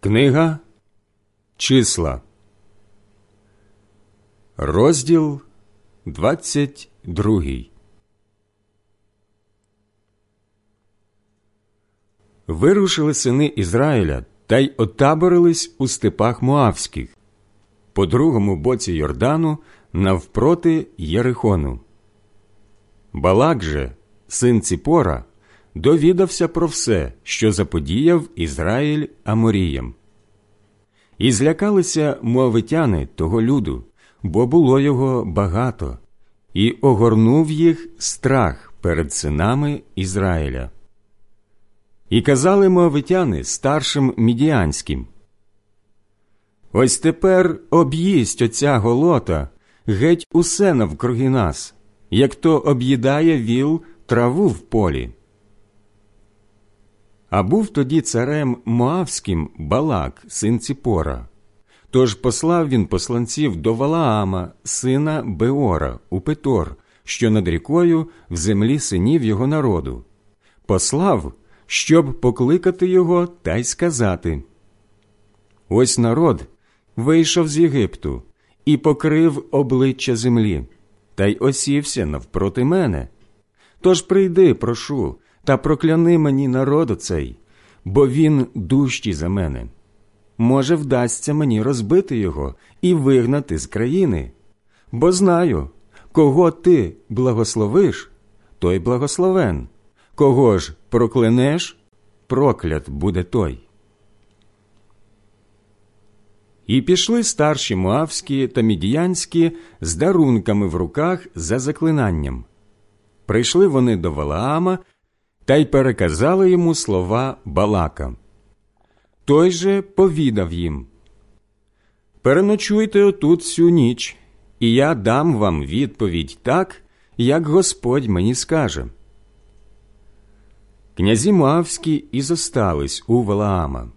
Книга. Числа, розділ 22 Вирушили сини Ізраїля та й отаборились у степах Моавських, по другому боці Йордану навпроти Єрихону. Балак же, син Ціпора, довідався про все, що заподіяв Ізраїль Аморіям. І злякалися мовитяни того люду, бо було його багато, і огорнув їх страх перед синами Ізраїля. І казали мовитяни старшим мідіанським. Ось тепер об'їсть оця голота геть усе навкруги нас, як то об'їдає віл траву в полі. А був тоді царем Моавським Балак, син Ціпора. Тож послав він посланців до Валаама, сина Беора, у Петор, що над рікою в землі синів його народу. Послав, щоб покликати його та й сказати: Ось народ вийшов з Єгипту і покрив обличчя землі, та й осівся навпроти мене. Тож прийди, прошу, та прокляни мені народу цей, бо він дужчий за мене. Може, вдасться мені розбити його і вигнати з країни, бо знаю, кого ти благословиш, той благословен, кого ж проклянеш, проклят буде той. І пішли старші муавські та мідіянські з дарунками в руках за заклинанням. Прийшли вони до Валаама та й переказали йому слова Балака. Той же повідав їм Переночуйте отут всю ніч, і я дам вам відповідь так, як Господь мені скаже. Князі Мавські і зостались у Валаама.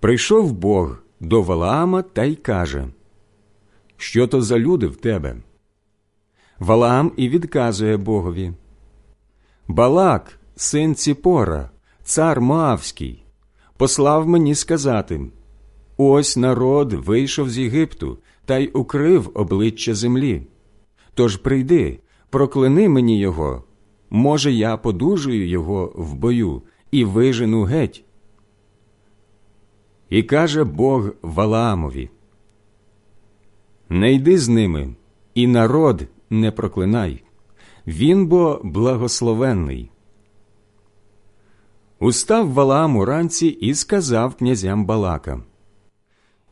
Прийшов Бог до Валаама та й каже Що то за люди в тебе? Валаам і відказує Богові Балак, син Ціпора, цар Моавський, послав мені сказати ось народ вийшов з Єгипту та й укрив обличчя землі. Тож прийди, проклини мені його. Може, я подужую його в бою і вижену геть. І каже Бог Валаамові Не йди з ними, і народ не проклинай він бо благословенний. Устав Валаам уранці і сказав князям Балака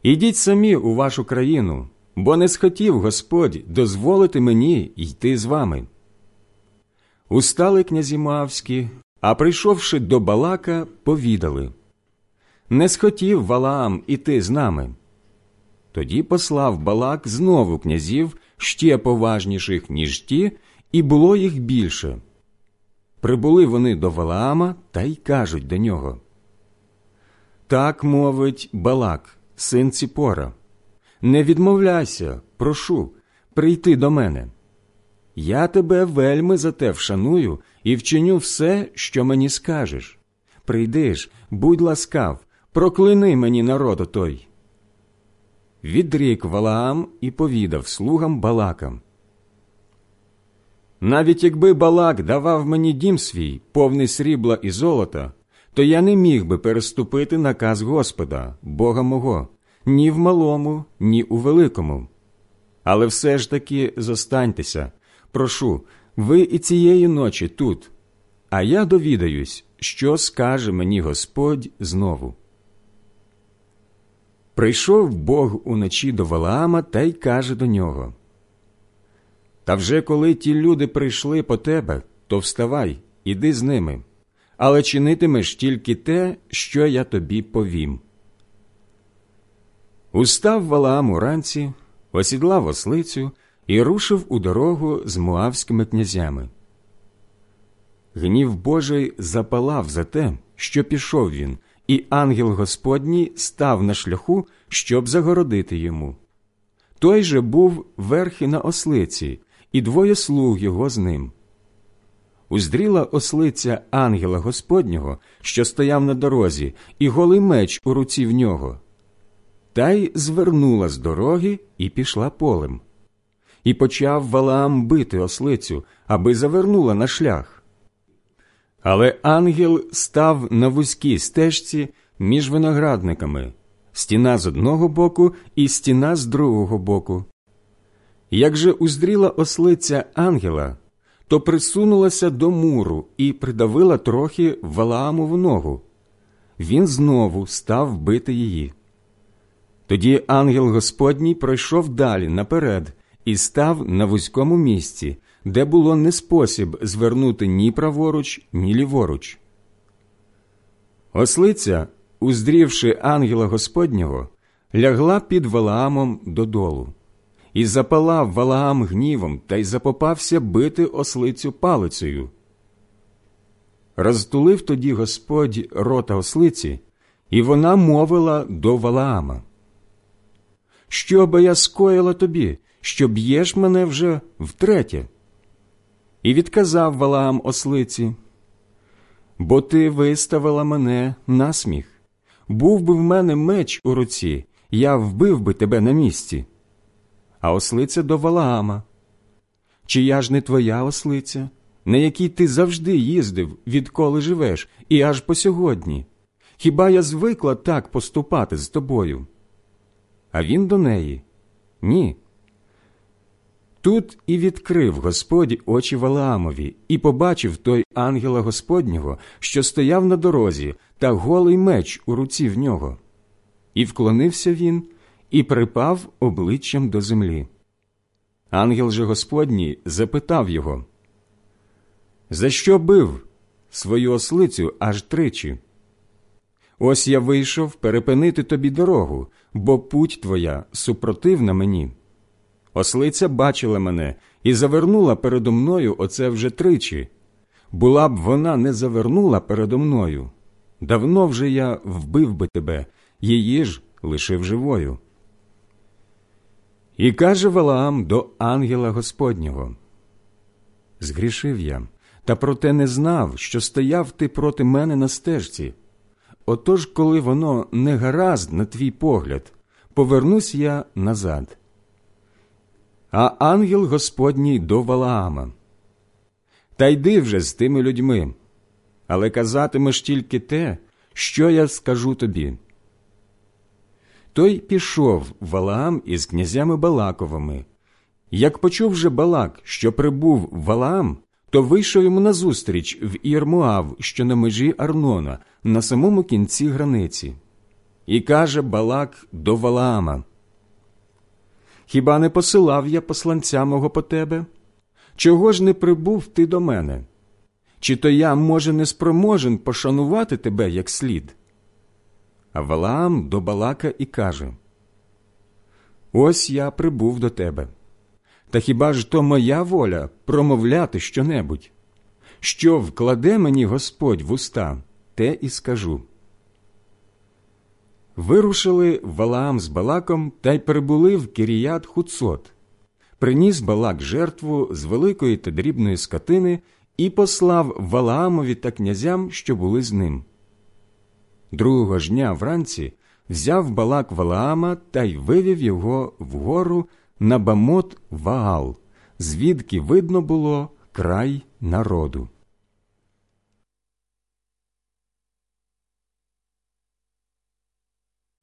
Ідіть самі у вашу країну, бо не схотів Господь дозволити мені йти з вами. Устали князі Мавські, а прийшовши до Балака, повідали Не схотів Валаам іти з нами. Тоді послав Балак знову князів ще поважніших, ніж ті, і було їх більше. Прибули вони до Валаама та й кажуть до нього. Так мовить Балак, син Ціпора. Не відмовляйся, прошу, прийти до мене. Я тебе вельми за те вшаную і вчиню все, що мені скажеш. Прийди ж, будь ласкав, проклини мені народу той. Відрік Валаам і повідав слугам Балакам. Навіть якби балак давав мені дім свій, повний срібла і золота, то я не міг би переступити наказ Господа, Бога мого, ні в малому, ні у великому. Але все ж таки зостаньтеся, прошу, ви і цієї ночі тут, а я довідаюсь, що скаже мені Господь знову. Прийшов Бог уночі до Валаама та й каже до нього та вже коли ті люди прийшли по тебе, то вставай, іди з ними, але чинитимеш тільки те, що я тобі повім. Устав Валаам уранці, осідлав ослицю і рушив у дорогу з муавськими князями. Гнів Божий запалав за те, що пішов він, і ангел Господній став на шляху, щоб загородити йому. Той же був верхи на ослиці і двоє слуг його з ним. уздріла ослиця ангела Господнього, що стояв на дорозі, і голий меч у руці в нього. Та й звернула з дороги і пішла полем. І почав Валаам бити ослицю, аби завернула на шлях. Але ангел став на вузькій стежці між виноградниками, стіна з одного боку і стіна з другого боку. Як же уздріла ослиця ангела, то присунулася до муру і придавила трохи Валаамову ногу. Він знову став бити її. Тоді ангел Господній пройшов далі наперед і став на вузькому місці, де було не спосіб звернути ні праворуч, ні ліворуч. Ослиця, уздрівши ангела Господнього, лягла під Валаамом додолу. І запалав Валаам гнівом та й запопався бити ослицю палицею. Розтулив тоді Господь рота ослиці, і вона мовила до Валаама. Що би я скоїла тобі, що б'єш мене вже втретє? І відказав Валаам ослиці, бо ти виставила мене на сміх. Був би в мене меч у руці, я вбив би тебе на місці а ослиця до Валаама. Чи я ж не твоя ослиця, на якій ти завжди їздив, відколи живеш, і аж по сьогодні? Хіба я звикла так поступати з тобою? А він до неї ні. Тут і відкрив Господь очі Валаамові, і побачив той ангела Господнього, що стояв на дорозі, та голий меч у руці в нього. І вклонився він і припав обличчям до землі. Ангел же Господній запитав його, За що бив свою ослицю аж тричі? Ось я вийшов перепинити тобі дорогу, бо путь твоя супротивна мені. Ослиця бачила мене і завернула передо мною оце вже тричі. Була б вона не завернула передо мною. Давно вже я вбив би тебе, її ж лишив живою. І каже Валаам до ангела Господнього Згрішив я, та проте не знав, що стояв ти проти мене на стежці. Отож, коли воно не гаразд на твій погляд, повернусь я назад. А ангел Господній до Валаама Та йди вже з тими людьми, але казатимеш тільки те, що я скажу тобі. Той пішов Валаам із князями Балаковими. Як почув же Балак, що прибув Валаам, то вийшов йому назустріч в Ірмуав, що на межі Арнона, на самому кінці границі. І каже Балак до Валаама: Хіба не посилав я посланця мого по тебе? Чого ж не прибув ти до мене? Чи то я, може, не спроможен пошанувати тебе як слід? А Валаам до Балака і каже Ось я прибув до тебе. Та хіба ж то моя воля промовляти щонебудь? Що вкладе мені Господь в уста, те і скажу. Вирушили Валаам з Балаком та й прибули в Кіріят Хуцот. Приніс Балак жертву з великої та дрібної скотини і послав Валаамові та князям, що були з ним. Другого ж дня вранці взяв балак Валаама та й вивів його вгору на бамот Ваал, звідки видно було край народу.